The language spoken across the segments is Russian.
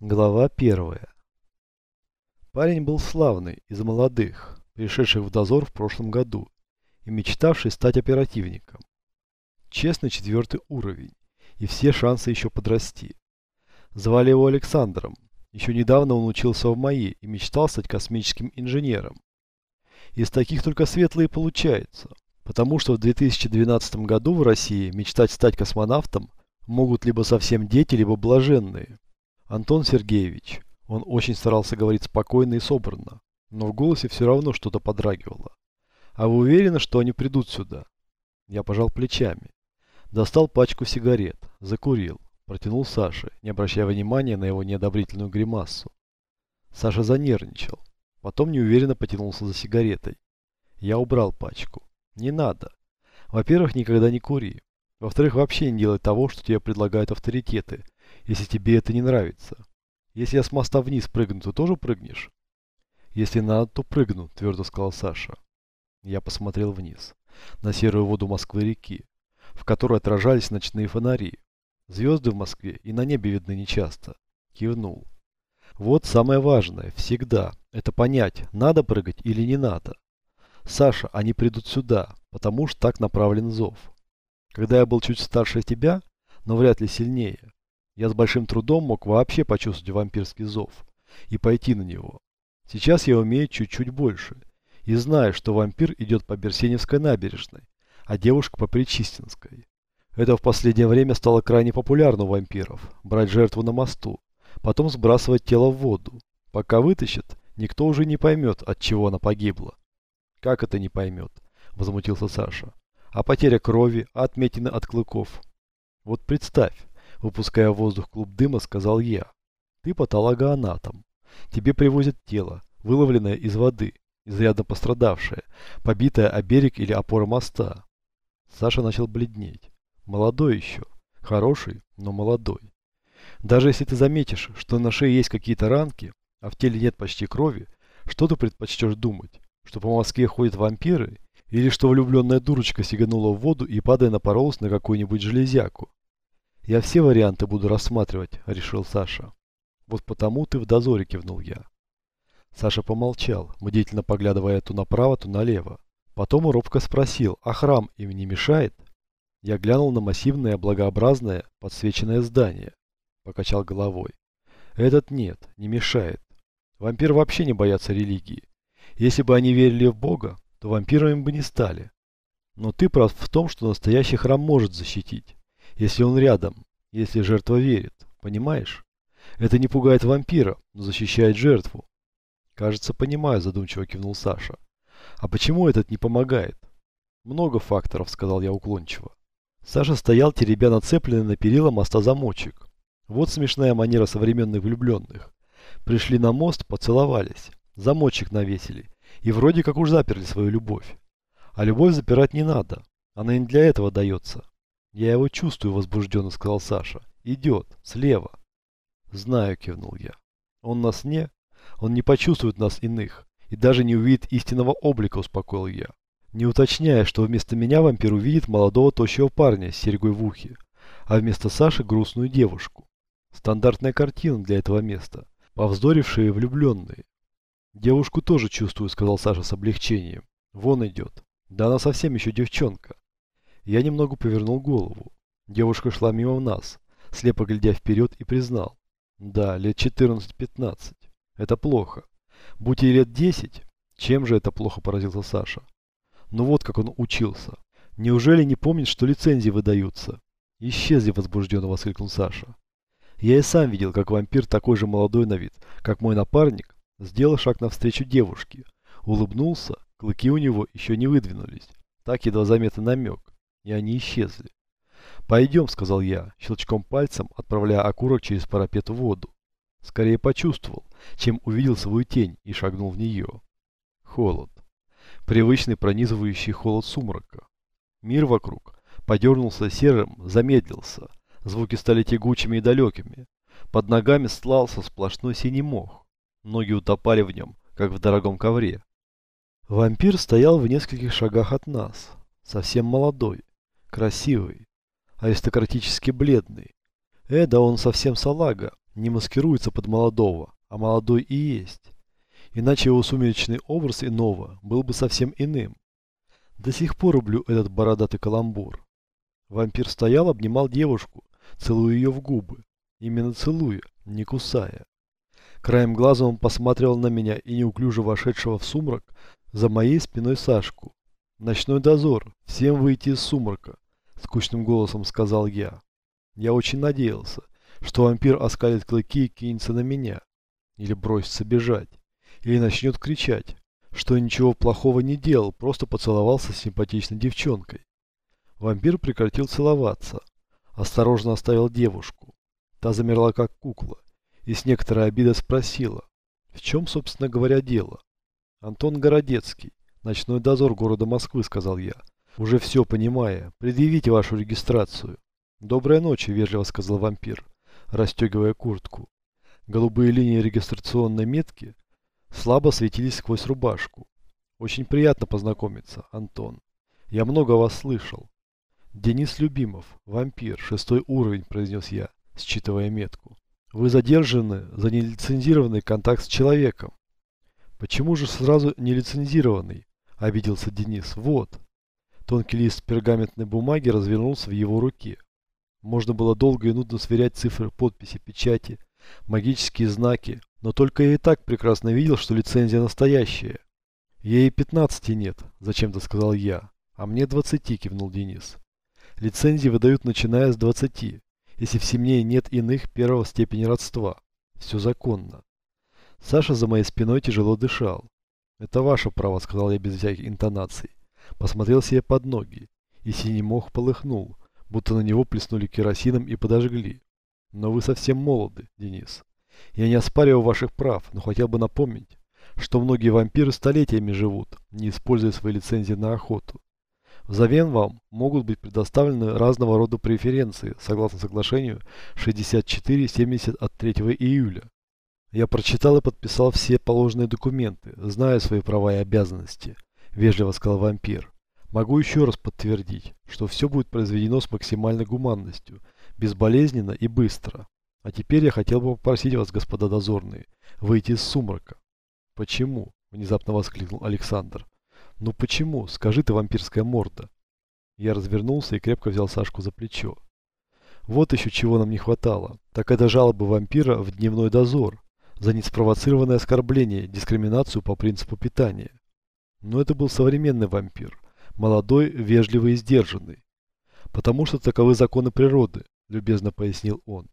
Глава первая. Парень был славный, из молодых, пришедших в дозор в прошлом году и мечтавший стать оперативником. Честный четвертый уровень и все шансы еще подрасти. Звали его Александром. Еще недавно он учился в МАИ и мечтал стать космическим инженером. Из таких только светлые получается, потому что в 2012 году в России мечтать стать космонавтом могут либо совсем дети, либо блаженные. Антон Сергеевич. Он очень старался говорить спокойно и собранно, но в голосе все равно что-то подрагивало. А вы уверены, что они придут сюда? Я пожал плечами. Достал пачку сигарет, закурил, протянул Саше, не обращая внимания на его неодобрительную гримасу. Саша занервничал, потом неуверенно потянулся за сигаретой. Я убрал пачку. Не надо. Во-первых, никогда не кури. Во-вторых, вообще не делай того, что тебе предлагают авторитеты, если тебе это не нравится. Если я с моста вниз прыгну, то тоже прыгнешь? Если надо, то прыгну, твердо сказал Саша. Я посмотрел вниз, на серую воду Москвы-реки, в которой отражались ночные фонари. Звезды в Москве и на небе видны нечасто. Кивнул. Вот самое важное, всегда, это понять, надо прыгать или не надо. Саша, они придут сюда, потому что так направлен зов. Когда я был чуть старше тебя, но вряд ли сильнее, я с большим трудом мог вообще почувствовать вампирский зов и пойти на него. Сейчас я умею чуть-чуть больше и знаю, что вампир идет по Берсеневской набережной, а девушка по Причистинской. Это в последнее время стало крайне популярно у вампиров – брать жертву на мосту, потом сбрасывать тело в воду. Пока вытащит, никто уже не поймет, от чего она погибла. «Как это не поймет?» – возмутился Саша. «А потеря крови, а отметины от клыков?» «Вот представь, Выпуская в воздух клуб дыма, сказал я. Ты патологоанатом. Тебе привозят тело, выловленное из воды, изрядно пострадавшее, побитое о берег или опору моста. Саша начал бледнеть. Молодой еще. Хороший, но молодой. Даже если ты заметишь, что на шее есть какие-то ранки, а в теле нет почти крови, что ты предпочтешь думать? Что по Москве ходят вампиры? Или что влюбленная дурочка сиганула в воду и, падая, напоролась на какую-нибудь железяку? Я все варианты буду рассматривать, решил Саша. Вот потому ты в дозоре, кивнул я. Саша помолчал, бдительно поглядывая то направо, то налево. Потом робко спросил, а храм им не мешает? Я глянул на массивное, благообразное, подсвеченное здание. Покачал головой. Этот нет, не мешает. Вампиры вообще не боятся религии. Если бы они верили в Бога, то вампирами бы не стали. Но ты прав в том, что настоящий храм может защитить если он рядом, если жертва верит, понимаешь? Это не пугает вампира, но защищает жертву. Кажется, понимаю, задумчиво кивнул Саша. А почему этот не помогает? Много факторов, сказал я уклончиво. Саша стоял, теребя нацепленный на перила моста замочек. Вот смешная манера современных влюбленных. Пришли на мост, поцеловались, замочек навесили и вроде как уж заперли свою любовь. А любовь запирать не надо, она не для этого дается. «Я его чувствую», — возбужденно сказал Саша. «Идет, слева». «Знаю», — кивнул я. «Он нас не... Он не почувствует нас иных и даже не увидит истинного облика», — успокоил я. Не уточняя, что вместо меня вампир увидит молодого тощего парня с серьгой в ухе, а вместо Саши грустную девушку. Стандартная картина для этого места. Повздорившие влюбленные. «Девушку тоже чувствую», — сказал Саша с облегчением. «Вон идет. Да она совсем еще девчонка». Я немного повернул голову. Девушка шла мимо нас, слепо глядя вперед и признал. Да, лет 14-15. Это плохо. Будь ей лет 10, чем же это плохо поразился Саша? Ну вот как он учился. Неужели не помнит, что лицензии выдаются? Исчезли возбужденно воскликнул Саша. Я и сам видел, как вампир такой же молодой на вид, как мой напарник, сделал шаг навстречу девушке. Улыбнулся, клыки у него еще не выдвинулись. Так едва заметный намек и они исчезли. «Пойдем», — сказал я, щелчком пальцем отправляя окурок через парапет в воду. Скорее почувствовал, чем увидел свою тень и шагнул в нее. Холод. Привычный пронизывающий холод сумрака. Мир вокруг подернулся серым, замедлился. Звуки стали тягучими и далекими. Под ногами слался сплошной синий мох. Ноги утопали в нем, как в дорогом ковре. Вампир стоял в нескольких шагах от нас. Совсем молодой красивый, аристократически бледный. Э, да он совсем салага, не маскируется под молодого, а молодой и есть. Иначе его сумеречный образ иного был бы совсем иным. До сих пор люблю этот бородатый каламбур. Вампир стоял, обнимал девушку, целуя ее в губы. Именно целуя, не кусая. Краем глаза он посмотрел на меня и неуклюже вошедшего в сумрак за моей спиной Сашку. «Ночной дозор, всем выйти из сумрака», — скучным голосом сказал я. Я очень надеялся, что вампир оскалит клыки и кинется на меня. Или бросится бежать. Или начнет кричать, что ничего плохого не делал, просто поцеловался с симпатичной девчонкой. Вампир прекратил целоваться. Осторожно оставил девушку. Та замерла как кукла и с некоторой обидой спросила, в чем, собственно говоря, дело. Антон Городецкий, ночной дозор города Москвы, сказал я, уже все понимая, предъявите вашу регистрацию. Доброй ночи, вежливо сказал вампир, расстегивая куртку. Голубые линии регистрационной метки слабо светились сквозь рубашку. Очень приятно познакомиться, Антон. Я много вас слышал. Денис Любимов, вампир, шестой уровень, произнес я, считывая метку. Вы задержаны за нелицензированный контакт с человеком. Почему же сразу нелицензированный? Обиделся Денис. Вот. Тонкий лист пергаментной бумаги развернулся в его руке. Можно было долго и нудно сверять цифры подписи, печати, магические знаки, но только я и так прекрасно видел, что лицензия настоящая. Ей 15 нет, зачем-то сказал я. А мне 20, кивнул Денис. Лицензии выдают начиная с 20 если в семье нет иных первого степени родства. Все законно. Саша за моей спиной тяжело дышал. «Это ваше право», — сказал я без всяких интонаций. Посмотрел себе под ноги, и синий мох полыхнул, будто на него плеснули керосином и подожгли. «Но вы совсем молоды, Денис. Я не оспариваю ваших прав, но хотел бы напомнить, что многие вампиры столетиями живут, не используя свои лицензии на охоту. Взамен вам могут быть предоставлены разного рода преференции, согласно соглашению 6470 от 3 июля. Я прочитал и подписал все положенные документы, зная свои права и обязанности, вежливо сказал вампир. Могу еще раз подтвердить, что все будет произведено с максимальной гуманностью, безболезненно и быстро. А теперь я хотел бы попросить вас, господа дозорные, выйти из сумрака. Почему? Внезапно воскликнул Александр. «Ну почему? Скажи ты, вампирская морда!» Я развернулся и крепко взял Сашку за плечо. Вот еще чего нам не хватало. Так это жалоба вампира в дневной дозор за неспровоцированное оскорбление, дискриминацию по принципу питания. Но это был современный вампир, молодой, вежливый и сдержанный. Потому что таковы законы природы, любезно пояснил он.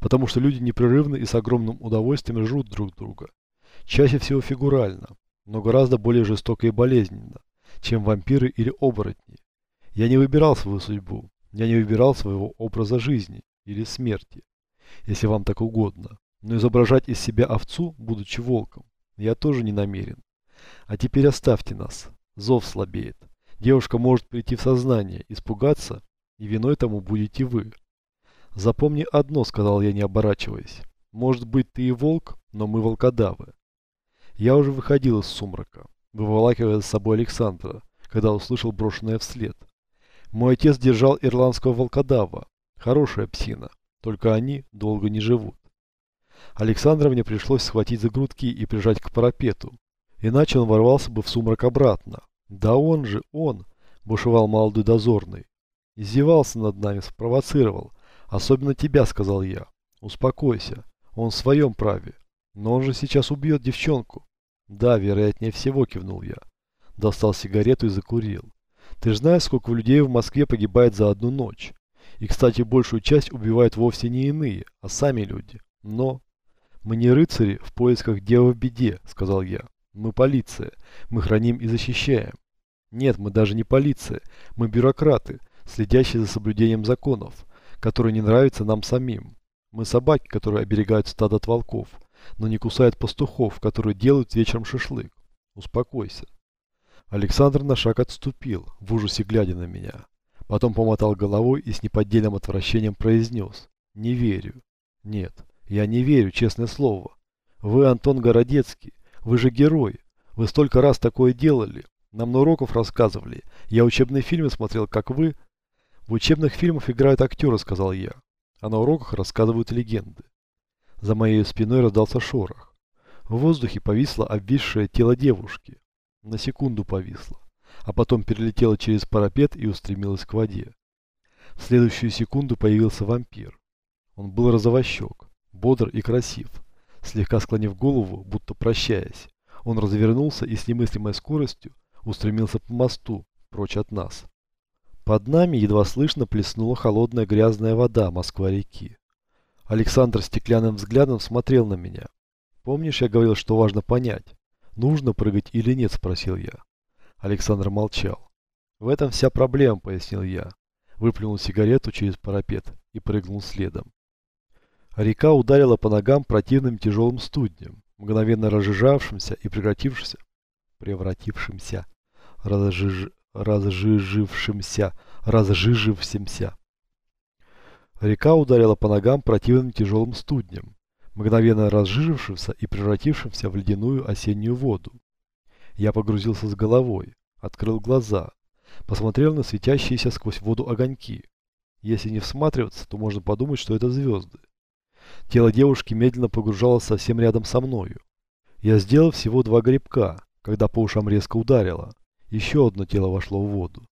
Потому что люди непрерывно и с огромным удовольствием жрут друг друга. Чаще всего фигурально, но гораздо более жестоко и болезненно, чем вампиры или оборотни. Я не выбирал свою судьбу, я не выбирал своего образа жизни или смерти, если вам так угодно. Но изображать из себя овцу, будучи волком, я тоже не намерен. А теперь оставьте нас. Зов слабеет. Девушка может прийти в сознание, испугаться, и виной тому будете вы. Запомни одно, сказал я, не оборачиваясь. Может быть, ты и волк, но мы волкодавы. Я уже выходил из сумрака, выволакивая с собой Александра, когда услышал брошенное вслед. Мой отец держал ирландского волкодава. Хорошая псина, только они долго не живут. Александра мне пришлось схватить за грудки и прижать к парапету, иначе он ворвался бы в сумрак обратно. Да он же, он, бушевал молодой дозорный. Издевался над нами, спровоцировал. Особенно тебя, сказал я. Успокойся, он в своем праве. Но он же сейчас убьет девчонку. Да, вероятнее всего, кивнул я. Достал сигарету и закурил. Ты же знаешь, сколько людей в Москве погибает за одну ночь. И, кстати, большую часть убивают вовсе не иные, а сами люди. Но... Мы не рыцари в поисках дела в беде, сказал я. Мы полиция. Мы храним и защищаем. Нет, мы даже не полиция. Мы бюрократы, следящие за соблюдением законов, которые не нравятся нам самим. Мы собаки, которые оберегают стадо от волков, но не кусает пастухов, которые делают вечером шашлык. Успокойся. Александр на шаг отступил, в ужасе глядя на меня. Потом помотал головой и с неподдельным отвращением произнес. Не верю. Нет, я не верю, честное слово. Вы, Антон Городецкий, вы же герой. Вы столько раз такое делали. Нам на уроков рассказывали. Я учебные фильмы смотрел, как вы. В учебных фильмах играют актеры, сказал я. А на уроках рассказывают легенды. За моей спиной раздался шорох. В воздухе повисло обвисшее тело девушки. На секунду повисло, а потом перелетело через парапет и устремилось к воде. В следующую секунду появился вампир. Он был розовощек, бодр и красив. Слегка склонив голову, будто прощаясь, он развернулся и с немыслимой скоростью устремился по мосту, прочь от нас. Под нами едва слышно плеснула холодная грязная вода Москва-реки. Александр стеклянным взглядом смотрел на меня. «Помнишь, я говорил, что важно понять, нужно прыгать или нет?» – спросил я. Александр молчал. «В этом вся проблема», – пояснил я. Выплюнул сигарету через парапет и прыгнул следом. Река ударила по ногам противным тяжелым студнем, мгновенно разжижавшимся и превратившимся, превратившимся, разжиж, разжижившимся, разжижившимся. Река ударила по ногам противным тяжелым студнем, мгновенно разжижившимся и превратившимся в ледяную осеннюю воду. Я погрузился с головой, открыл глаза, посмотрел на светящиеся сквозь воду огоньки. Если не всматриваться, то можно подумать, что это звезды. Тело девушки медленно погружалось совсем рядом со мною. Я сделал всего два грибка, когда по ушам резко ударило. Еще одно тело вошло в воду.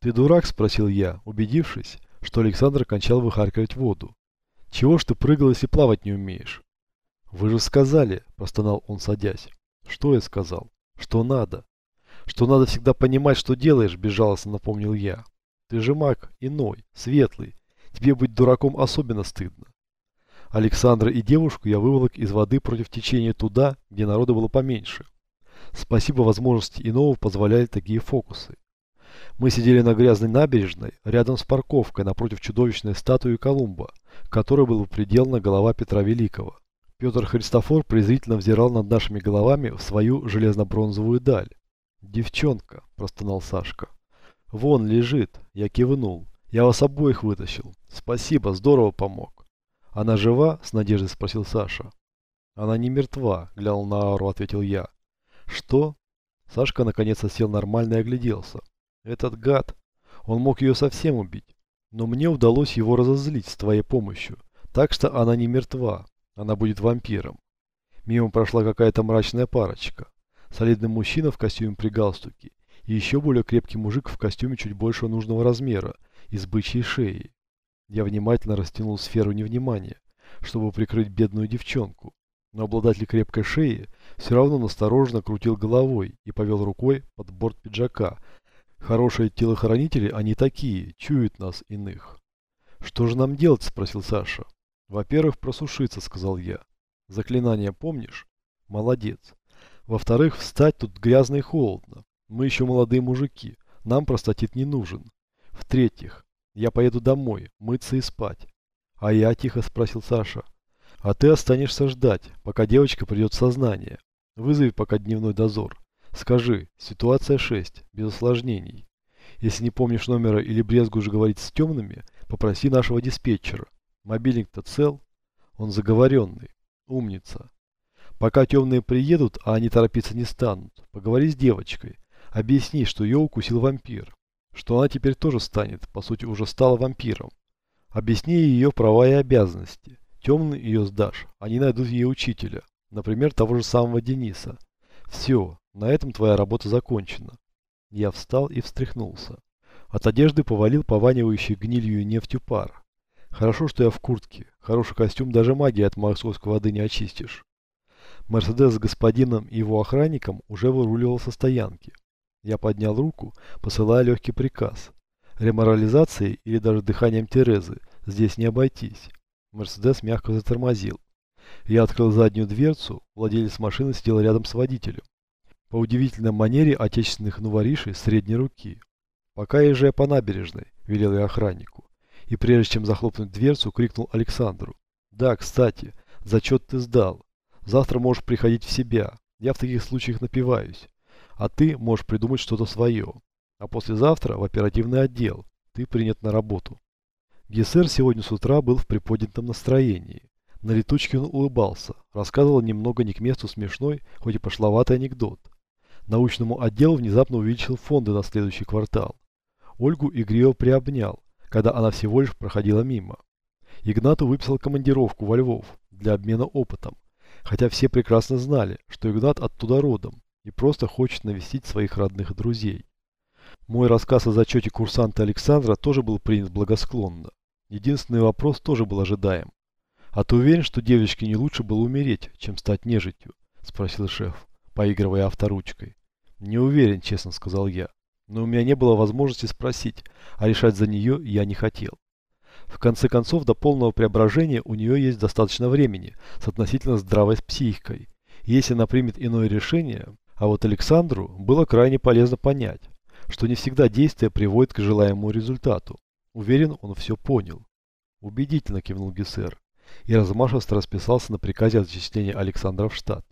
«Ты дурак?» – спросил я, убедившись, что Александр кончал выхаркивать воду. «Чего ж ты прыгал, если плавать не умеешь?» «Вы же сказали», – простонал он, садясь. «Что я сказал? Что надо?» «Что надо всегда понимать, что делаешь», – безжалостно напомнил я. «Ты же маг, иной, светлый. Тебе быть дураком особенно стыдно. Александра и девушку я выволок из воды против течения туда, где народа было поменьше. Спасибо возможности иного позволяли такие фокусы. Мы сидели на грязной набережной, рядом с парковкой, напротив чудовищной статуи Колумба, которой была приделана голова Петра Великого. Петр Христофор презрительно взирал над нашими головами в свою железно-бронзовую даль. «Девчонка», – простонал Сашка. «Вон лежит», – я кивнул. «Я вас обоих вытащил. Спасибо, здорово помог». «Она жива?» – с надеждой спросил Саша. «Она не мертва», – глянул на Ауру, ответил я. «Что?» Сашка наконец сел нормально и огляделся. «Этот гад! Он мог ее совсем убить. Но мне удалось его разозлить с твоей помощью. Так что она не мертва. Она будет вампиром». Мимо прошла какая-то мрачная парочка. Солидный мужчина в костюме при галстуке и еще более крепкий мужик в костюме чуть большего нужного размера и с бычьей шеей. Я внимательно растянул сферу невнимания, чтобы прикрыть бедную девчонку. Но обладатель крепкой шеи все равно настороженно крутил головой и повел рукой под борт пиджака. Хорошие телохранители, они такие, чуют нас иных. «Что же нам делать?» – спросил Саша. «Во-первых, просушиться», – сказал я. «Заклинание помнишь?» «Молодец. Во-вторых, встать тут грязно и холодно. Мы еще молодые мужики, нам простатит не нужен. В-третьих, я поеду домой, мыться и спать. А я, тихо спросил Саша. А ты останешься ждать, пока девочка придет в сознание. Вызови пока дневной дозор. Скажи, ситуация 6, без осложнений. Если не помнишь номера или брезгуешь говорить с темными, попроси нашего диспетчера. Мобильник-то цел? Он заговоренный. Умница. Пока темные приедут, а они торопиться не станут, поговори с девочкой. Объясни, что ее укусил вампир что она теперь тоже станет, по сути уже стала вампиром. Объясни ее права и обязанности. Темный ее сдашь, они найдут ей учителя, например, того же самого Дениса. Все, на этом твоя работа закончена. Я встал и встряхнулся. От одежды повалил пованивающий гнилью и нефтью пар. Хорошо, что я в куртке. Хороший костюм даже магией от морской воды не очистишь. Мерседес с господином и его охранником уже выруливал со стоянки. Я поднял руку, посылая легкий приказ. Реморализацией или даже дыханием Терезы здесь не обойтись. Мерседес мягко затормозил. Я открыл заднюю дверцу, владелец машины сидел рядом с водителем. По удивительной манере отечественных новоришей средней руки. «Пока езжай по набережной», – велел я охраннику. И прежде чем захлопнуть дверцу, крикнул Александру. «Да, кстати, зачет ты сдал. Завтра можешь приходить в себя. Я в таких случаях напиваюсь а ты можешь придумать что-то свое. А послезавтра в оперативный отдел. Ты принят на работу. Гессер сегодня с утра был в приподнятом настроении. На летучке он улыбался, рассказывал немного не к месту смешной, хоть и пошловатый анекдот. Научному отделу внезапно увеличил фонды на следующий квартал. Ольгу игриво приобнял, когда она всего лишь проходила мимо. Игнату выписал командировку во Львов для обмена опытом, хотя все прекрасно знали, что Игнат оттуда родом и просто хочет навестить своих родных друзей. Мой рассказ о зачете курсанта Александра тоже был принят благосклонно. Единственный вопрос тоже был ожидаем. «А ты уверен, что девочке не лучше было умереть, чем стать нежитью?» – спросил шеф, поигрывая авторучкой. «Не уверен, честно сказал я. Но у меня не было возможности спросить, а решать за нее я не хотел. В конце концов, до полного преображения у нее есть достаточно времени с относительно здравой психикой. И если она примет иное решение, а вот Александру было крайне полезно понять, что не всегда действие приводит к желаемому результату. Уверен, он все понял. Убедительно кивнул Гессер и размашисто расписался на приказе о зачислении Александра в штат.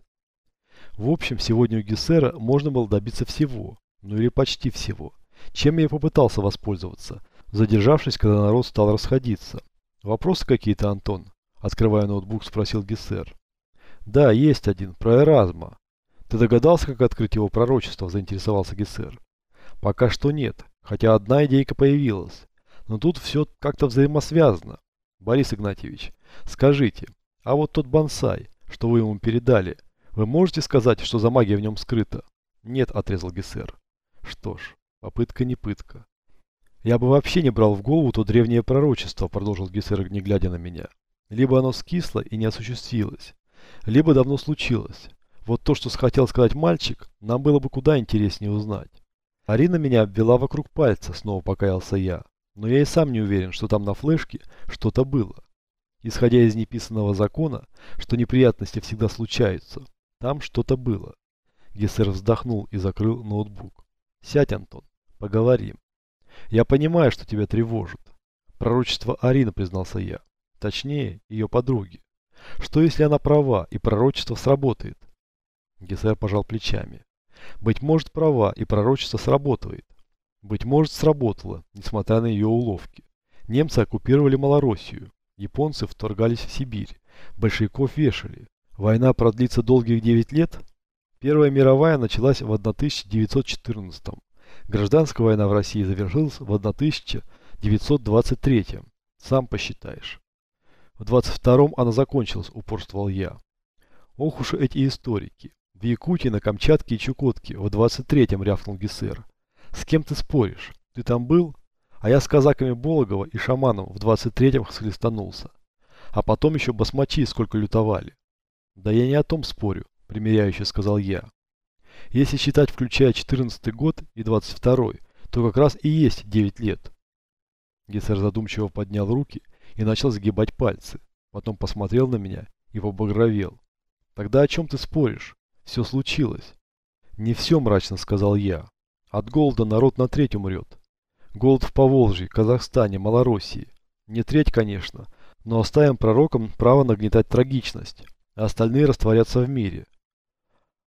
В общем, сегодня у Гессера можно было добиться всего, ну или почти всего, чем я попытался воспользоваться, задержавшись, когда народ стал расходиться. «Вопросы какие-то, Антон?» Открывая ноутбук, спросил Гессер. «Да, есть один, про Эразма. Ты догадался, как открыть его пророчество?» заинтересовался Гессер. «Пока что нет, хотя одна идейка появилась. Но тут все как-то взаимосвязано. Борис Игнатьевич, скажите, а вот тот бонсай, что вы ему передали, вы можете сказать, что за магия в нем скрыта?» «Нет», отрезал Гессер. «Что ж, попытка не пытка». «Я бы вообще не брал в голову то древнее пророчество», продолжил Гессер, не глядя на меня. «Либо оно скисло и не осуществилось, либо давно случилось. Вот то, что хотел сказать мальчик, нам было бы куда интереснее узнать». Арина меня обвела вокруг пальца, снова покаялся я. Но я и сам не уверен, что там на флешке что-то было. Исходя из неписанного закона, что неприятности всегда случаются, там что-то было. Гессер вздохнул и закрыл ноутбук. «Сядь, Антон, поговорим». Я понимаю, что тебя тревожит. Пророчество Арины, признался я. Точнее, ее подруги. Что если она права, и пророчество сработает? Гессер пожал плечами. Быть может, права, и пророчество сработает. Быть может, сработало, несмотря на ее уловки. Немцы оккупировали Малороссию. Японцы вторгались в Сибирь. Большевиков вешали. Война продлится долгих 9 лет? Первая мировая началась в 1914 -м. Гражданская война в России завершилась в 1923 Сам посчитаешь. В 22-м она закончилась, упорствовал я. Ох уж эти историки. В Якутии, на Камчатке и Чукотке в 23-м рявкнул Гессер. С кем ты споришь? Ты там был? А я с казаками Бологова и шаманом в 23-м схлестанулся. А потом еще басмачи сколько лютовали. Да я не о том спорю, примиряюще сказал я. Если считать, включая 14 год и 22 то как раз и есть 9 лет. Гессер задумчиво поднял руки и начал загибать пальцы. Потом посмотрел на меня и побагровел. Тогда о чем ты споришь? Все случилось. Не все, мрачно сказал я. От голода народ на треть умрет. Голод в Поволжье, Казахстане, Малороссии. Не треть, конечно, но оставим пророкам право нагнетать трагичность, а остальные растворятся в мире.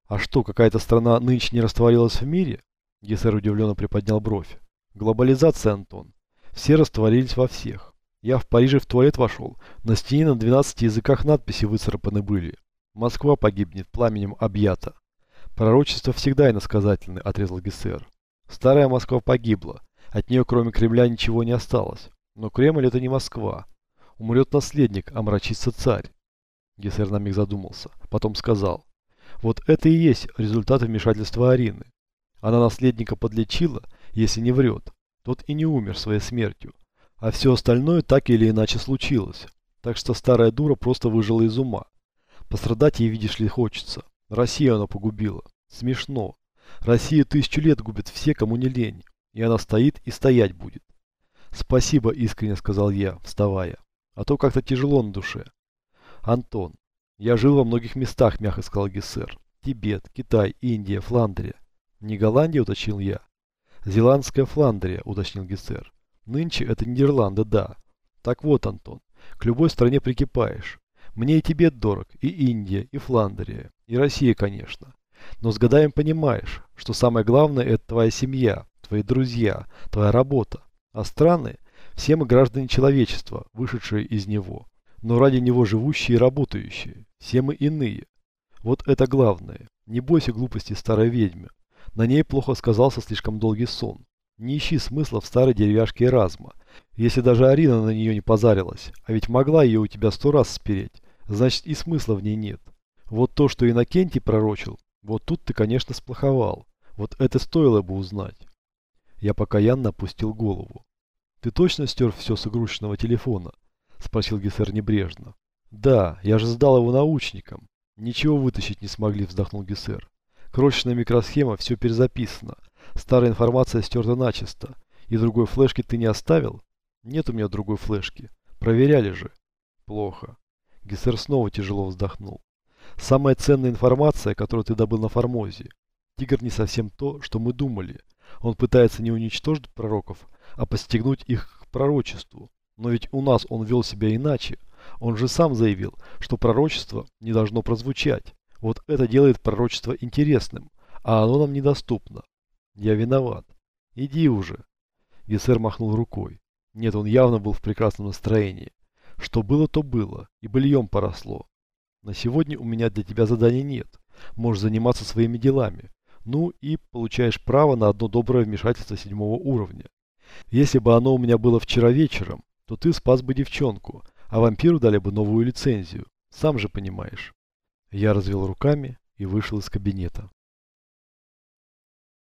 А что, какая-то страна нынче не растворилась в мире? Гессер удивленно приподнял бровь. Глобализация, Антон. Все растворились во всех. Я в Париже в туалет вошел. На стене на 12 языках надписи выцарапаны были. Москва погибнет, пламенем объята. Пророчество всегда иносказательны, отрезал Гессер. Старая Москва погибла. От нее кроме Кремля ничего не осталось. Но Кремль это не Москва. Умрет наследник, омрачится царь. Гессер на миг задумался. Потом сказал. Вот это и есть результат вмешательства Арины. Она наследника подлечила, если не врет. Тот и не умер своей смертью. А все остальное так или иначе случилось. Так что старая дура просто выжила из ума. Пострадать ей, видишь ли, хочется. Россию она погубила. Смешно. Россия тысячу лет губит все, кому не лень. И она стоит и стоять будет. Спасибо, искренне сказал я, вставая. А то как-то тяжело на душе. Антон, я жил во многих местах, мягко сказал Гессер. Тибет, Китай, Индия, Фландрия. Не Голландия, уточнил я. Зеландская Фландрия, уточнил Гессер. Нынче это Нидерланды, да. Так вот, Антон, к любой стране прикипаешь. Мне и Тибет дорог, и Индия, и Фландрия, и Россия, конечно. Но с годами понимаешь, что самое главное это твоя семья, твои друзья, твоя работа. А страны – все мы граждане человечества, вышедшие из него но ради него живущие и работающие. Все мы иные. Вот это главное. Не бойся глупости старой ведьмы. На ней плохо сказался слишком долгий сон. Не ищи смысла в старой деревяшке Эразма. Если даже Арина на нее не позарилась, а ведь могла ее у тебя сто раз спереть. Значит и смысла в ней нет. Вот то, что Иннокентий пророчил, вот тут ты, конечно, сплоховал. Вот это стоило бы узнать. Я покаянно опустил голову. Ты точно стер все с игрушечного телефона? Спросил Гессер небрежно. Да, я же сдал его научникам. Ничего вытащить не смогли, вздохнул Гессер. Крошечная микросхема, все перезаписано. Старая информация стерта начисто. И другой флешки ты не оставил? Нет у меня другой флешки. Проверяли же. Плохо. Гессер снова тяжело вздохнул. Самая ценная информация, которую ты добыл на Формозе. Тигр не совсем то, что мы думали. Он пытается не уничтожить пророков, а постигнуть их к пророчеству. Но ведь у нас он вел себя иначе. Он же сам заявил, что пророчество не должно прозвучать. Вот это делает пророчество интересным, а оно нам недоступно. Я виноват. Иди уже. Гессер махнул рукой. Нет, он явно был в прекрасном настроении. Что было, то было, и быльем поросло. На сегодня у меня для тебя задания нет. Можешь заниматься своими делами. Ну и получаешь право на одно доброе вмешательство седьмого уровня. Если бы оно у меня было вчера вечером, то ты спас бы девчонку, а вампиру дали бы новую лицензию. Сам же понимаешь. Я развел руками и вышел из кабинета.